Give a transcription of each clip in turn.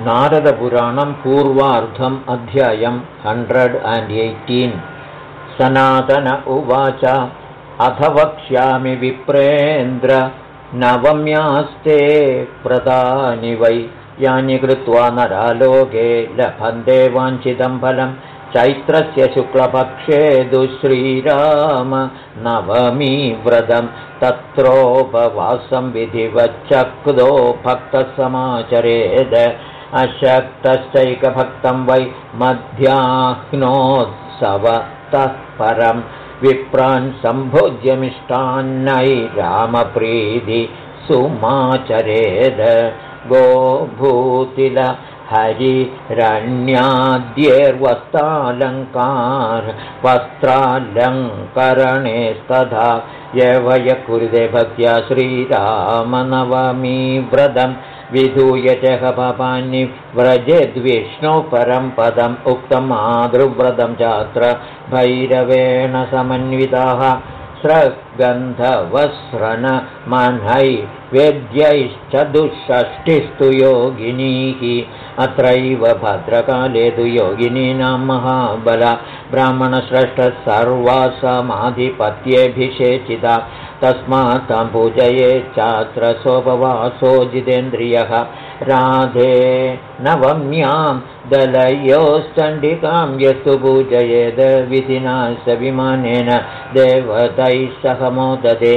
नारदपुराणं पूर्वार्धम् अध्यायम् हण्ड्रेड् अण्ड् एय्टीन्। सनातन उवाच अथ वक्ष्यामि विप्रेन्द्र नवम्यास्ते प्रदानि वै। यानि कृत्वा नरालोके लभन्ते वाञ्छितं फलं। चैत्रस्य शुक्लपक्षे दुश्रीराम नवमी व्रतं तत्रोपवासं विधिवच्चक्रो भक्तसमाचरेद अशक्तश्चैकभक्तं वै मध्याह्नोत्सवतः परं विप्रान् सम्भोज्यमिष्टान्नै रामप्रीति सुमाचरेद गोभूतिल हरिरण्याद्यैर्वस्त्रालङ्कार वस्त्रालङ्करणेस्तथा यवय कुरुदे भक्त्या श्रीरामनवमी व्रतम् विधूय च हपानि व्रजेद्विष्णो परं पदम् उक्तं मातृव्रतं चात्र भैरवेण समन्विताः स्रगन्धवस्रनमन्है वेद्यैश्च दुःषष्टिस्तु योगिनीः अत्रैव भद्रकाले तु योगिनीनां महाबला ब्राह्मणश्रेष्ठः सर्वा समाधिपत्येऽभिषेचिता तस्मात् तं पूजये चात्र सोपवासो जितेन्द्रियः। राधे नवम्यां दलयोश्चण्डिकां यस्तु पूजयेद विधिना स विमानेन देवतैः सह मोदते।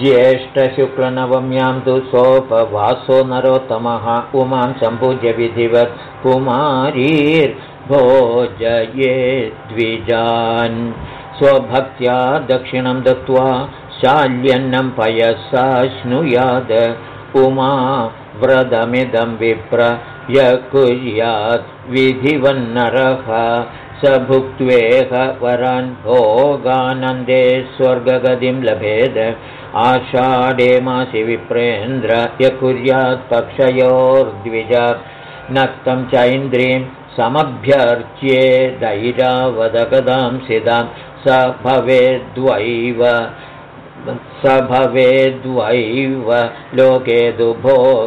ज्येष्ठशुक्लनवम्यां तु सोपवासो नरोत्तमः। उमां सम्पूज्य विधिवत् कुमारीर्भोजये द्विजान् स्वभक्त्या दक्षिणं दत्त्वा शाल्यन्नं पयसा श्नुयाद। उमा व्रतमिदं विप्र य कुर्यात् विधिवन्नरः। स भुक्त्वेह वरान् भोगानन्दे स्वर्गगतिं लभेद। आषाढे मासि विप्रेन्द्र य कुर्यात् पक्षयोर्द्विज। नक्तं चैन्द्रीं समभ्यर्च्ये दैरावदगदां सिदां स भवेद्वैव स भवेद्वैव लोके दुभोगभारदेवयानगाः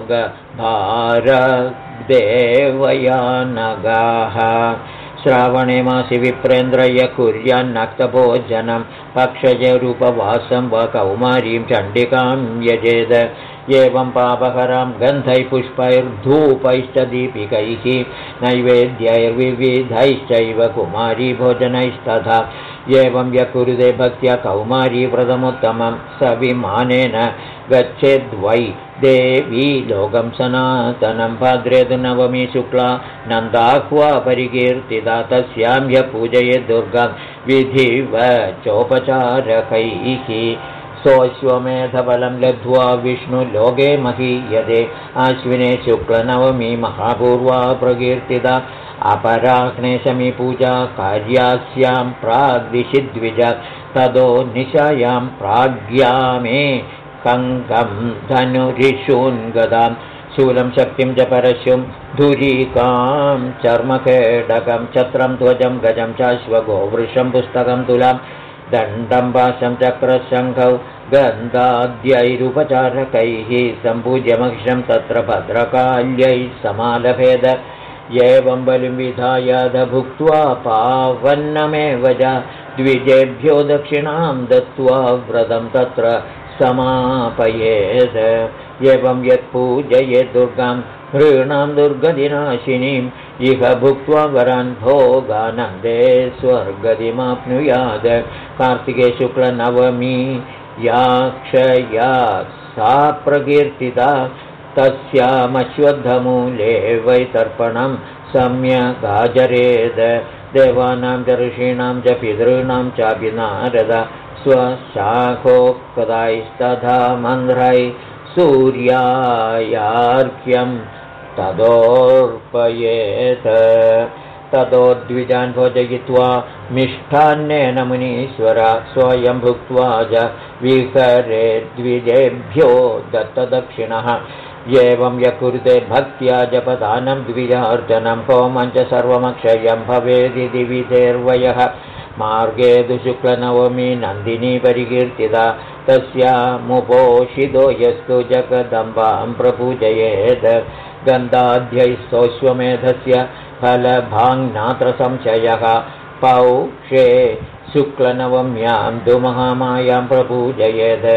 श्रावणे मासि विप्रेन्द्रय कुर्यान्नक्तभोजनं पक्षजरूपवासं वा कौमारीं चण्डिकां यजेद एवं पापहरां गन्धैः पुष्पैर्धूपैश्च दीपिकैः नैवेद्यैर्विविधैश्चैव कुमारीभोजनैस्तथा। एवं य कुरुदे भक्त्या कौमारी व्रतमुत्तमं स विमानेन गच्छेद्वै देवी लोकं सनातनं भद्रेदु नवमी शुक्ला नन्दाह्वा परिकीर्तिता तस्यां य पूजये दुर्गां विधिव चोपचारकैः सोऽश्वमेधबलं लब्ध्वा विष्णुलोके महीयते। अश्विने शुक्लनवमी महापूर्वा प्रकीर्तिता। अपराह्ने पूजा कार्यास्यां प्राग्दिशिद्विज। तदो निशायां प्राज्ञा मे कङ्कं धनुरिषून्गदां शूलं शक्तिं च परशुं धुरीकां चर्मकेडकं छत्रं ध्वजं गजं चाश्वगोवृषं पुस्तकं तुलां दण्डं पाशं चक्रशङ्खौ गन्धाद्यैरुपचारकैः सम्पूज्यमक्षं तत्र भद्रकाल्यैः समालभेद। एवं बलिं विधायाद भुक्त्वा पावन्नमेव च द्विजेभ्यो दक्षिणां दत्त्वा व्रतं तत्र समापयेत्। एवं यत्पूजयेत् दुर्गां ह्रीणां दुर्गदिनाशिनीम् इह भुक्त्वा वरान् भोगानन्दे स्वर्गतिमाप्नुयात् कार्तिके शुक्लनवमी या क्षया सा प्रकीर्तिता। तस्यामश्वद्धमूले वैतर्पणं सम्यगाचरेद देवानां च ऋषीणां च पितॄणां चापि नारद। स्वशाखोक्तैस्तथा मन्ध्रै सूर्यायार्घ्यं तदोर्पयेत्। ततो द्विजान् भोजयित्वा मिष्ठान्नेन मुनीश्वर स्वयं भुक्त्वा च विहरे द्विजेभ्यो दत्तदक्षिणः। एवं य कुरुते भक्त्या जपदानं द्विजार्जनं होमं च सर्वमक्षयं भवेदिति विधेर्वयः मार्गे दुशुक्लनवमी नन्दिनी परिकीर्तिता। तस्यामुपोषितो यस्तु जगदम्बां प्रपूजयेत् गन्धाध्यैः सोऽश्वमेधस्य फलभाङ्नात्र संशयः पौषे शुक्लनवम्यां तु महामायां प्रपूजयेत्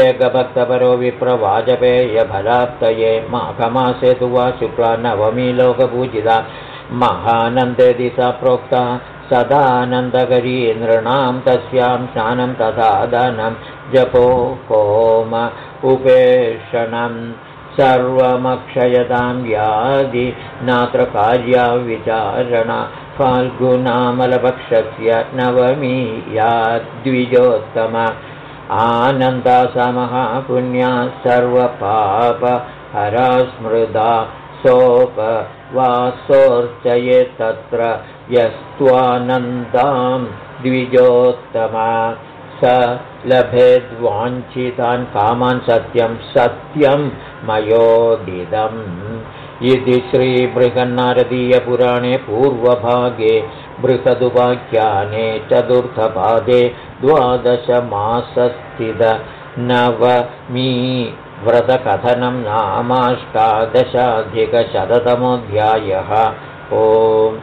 एकभक्तपरो विप्रवाजपेयफलाप्तये माघमासे तु वा शुक्ला नवमी लोकपूजिता। महानन्देति सा प्रोक्ता सदानन्दकरी नृणां तस्यां स्नानं तथा दानं। जपो होम उपेषणं सर्वमक्षयतां यादि नात्र कार्या विचारणा फाल्गुनामलपक्षस्य नवमी या द्विजोत्तम आनन्दा समहापुण्या सर्वपापहरा स्मृदा सोप वासोर्चये तत्र यस्त्वानन्दां द्विजोत्तमा स लभेद्वाञ्छितान् कामान् सत्यं सत्यं मयोदिदम् इति श्रीबृहन्नारदीयपुराणे पूर्वभागे बृहदुपाख्याने चतुर्थपादे द्वादशमासस्थित नवमी व्रतकथनं नामाष्टादशाधिकशततमोऽध्यायः। ओम्